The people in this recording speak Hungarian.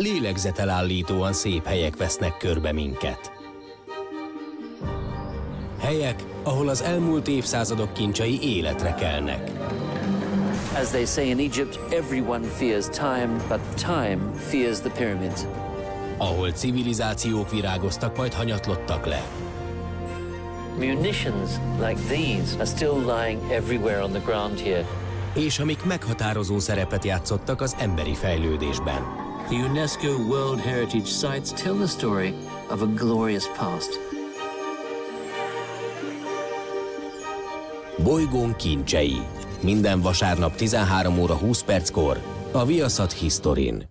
lélegzetelállítóan szép helyek vesznek körbe minket. Helyek, ahol az elmúlt évszázadok kincsei életre kelnek. As they say in Egypt, everyone fears time, but time fears the pyramids. Ahol civilizációk virágoztak, majd hanyatlottak le. Munitions like these are still lying everywhere on the ground here. És amik meghatározó szerepet játszottak az emberi fejlődésben. The UNESCO World Heritage Sites tell the story of a glorious past. Bolygón kincsei. Minden vasárnap 13 óra 20 perckor a Viaszat Historin.